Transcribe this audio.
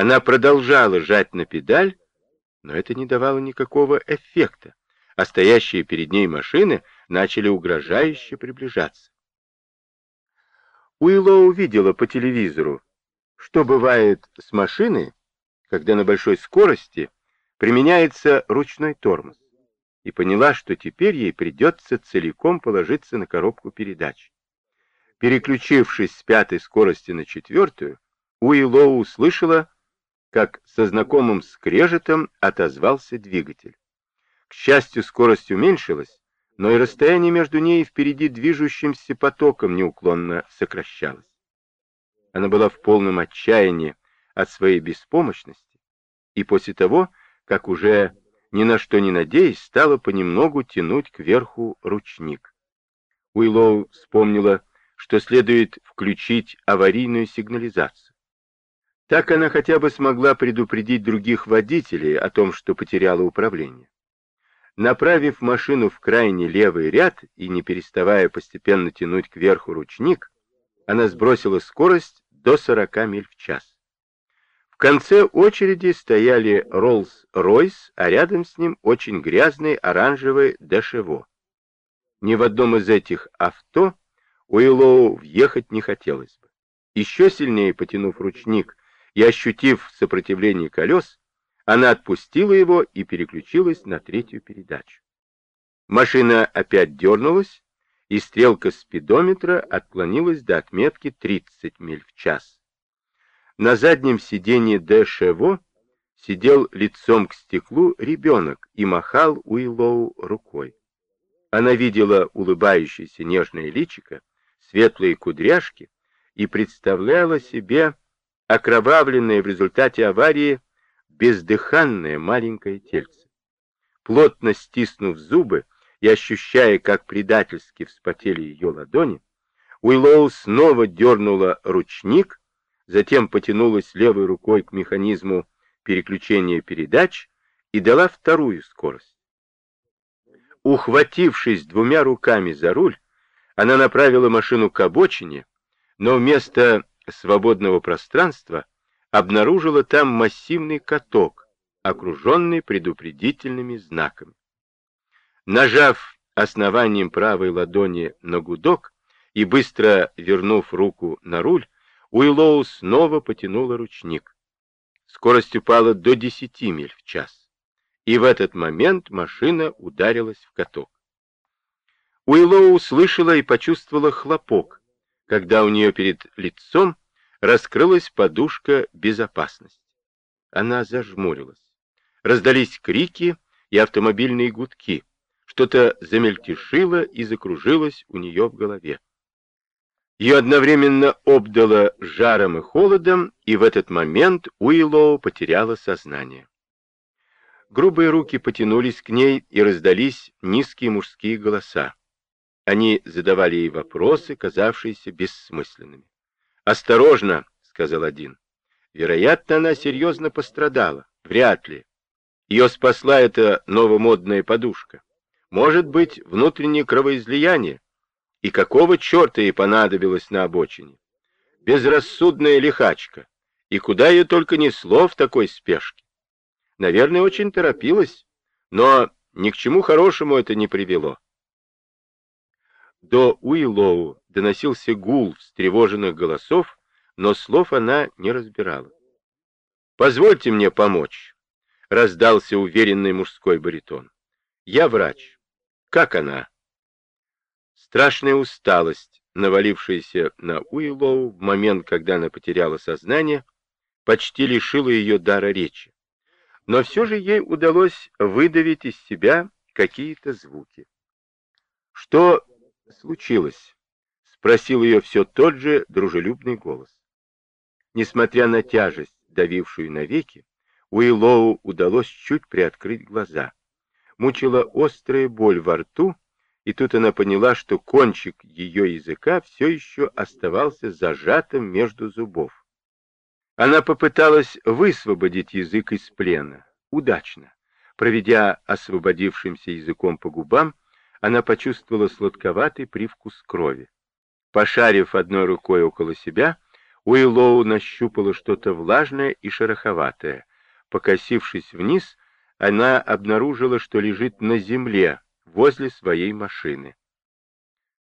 Она продолжала жать на педаль, но это не давало никакого эффекта, а стоящие перед ней машины начали угрожающе приближаться. Уиллоу увидела по телевизору, что бывает с машиной, когда на большой скорости применяется ручной тормоз, и поняла, что теперь ей придется целиком положиться на коробку передач. Переключившись с пятой скорости на четвертую, Уиллоу услышала, как со знакомым скрежетом отозвался двигатель. К счастью, скорость уменьшилась, но и расстояние между ней и впереди движущимся потоком неуклонно сокращалось. Она была в полном отчаянии от своей беспомощности, и после того, как уже ни на что не надеясь, стала понемногу тянуть кверху ручник. Уиллоу вспомнила, что следует включить аварийную сигнализацию. Так она хотя бы смогла предупредить других водителей о том, что потеряла управление. Направив машину в крайний левый ряд и не переставая постепенно тянуть кверху ручник, она сбросила скорость до 40 миль в час. В конце очереди стояли Роллс-Ройс, а рядом с ним очень грязный оранжевый Дешево. Ни в одном из этих авто Уиллоу въехать не хотелось бы. Еще сильнее потянув ручник и ощутив сопротивление колес, она отпустила его и переключилась на третью передачу. Машина опять дернулась, и стрелка спидометра отклонилась до отметки 30 миль в час. На заднем сиденье Дэшево сидел лицом к стеклу ребенок и махал Уиллоу рукой. Она видела улыбающееся нежное личико, светлые кудряшки и представляла себе окровавленное в результате аварии бездыханное маленькое тельце. Плотно стиснув зубы и ощущая, как предательски вспотели ее ладони, Уиллоу снова дернула ручник, затем потянулась левой рукой к механизму переключения передач и дала вторую скорость. Ухватившись двумя руками за руль, она направила машину к обочине, но вместо свободного пространства обнаружила там массивный каток, окруженный предупредительными знаками. Нажав основанием правой ладони на гудок и быстро вернув руку на руль, Уиллоу снова потянула ручник. Скорость упала до 10 миль в час, и в этот момент машина ударилась в каток. Уиллоу услышала и почувствовала хлопок, когда у нее перед лицом раскрылась подушка безопасности. Она зажмурилась. Раздались крики и автомобильные гудки. Что-то замельтешило и закружилось у нее в голове. Ее одновременно обдало жаром и холодом, и в этот момент Уиллоу потеряла сознание. Грубые руки потянулись к ней, и раздались низкие мужские голоса. Они задавали ей вопросы, казавшиеся бессмысленными. «Осторожно!» — сказал один. «Вероятно, она серьезно пострадала. Вряд ли. Ее спасла эта новомодная подушка. Может быть, внутреннее кровоизлияние. И какого черта ей понадобилось на обочине? Безрассудная лихачка. И куда ее только несло в такой спешке? Наверное, очень торопилась, но ни к чему хорошему это не привело. До Уиллоу доносился гул встревоженных голосов, но слов она не разбирала. «Позвольте мне помочь», — раздался уверенный мужской баритон. «Я врач. Как она?» Страшная усталость, навалившаяся на Уиллоу в момент, когда она потеряла сознание, почти лишила ее дара речи. Но все же ей удалось выдавить из себя какие-то звуки. Что случилось?» — спросил ее все тот же дружелюбный голос. Несмотря на тяжесть, давившую на веки, Уиллоу удалось чуть приоткрыть глаза. Мучила острая боль во рту, и тут она поняла, что кончик ее языка все еще оставался зажатым между зубов. Она попыталась высвободить язык из плена. Удачно. Проведя освободившимся языком по губам, она почувствовала сладковатый привкус крови. Пошарив одной рукой около себя, Уиллоу нащупала что-то влажное и шероховатое. Покосившись вниз, она обнаружила, что лежит на земле возле своей машины.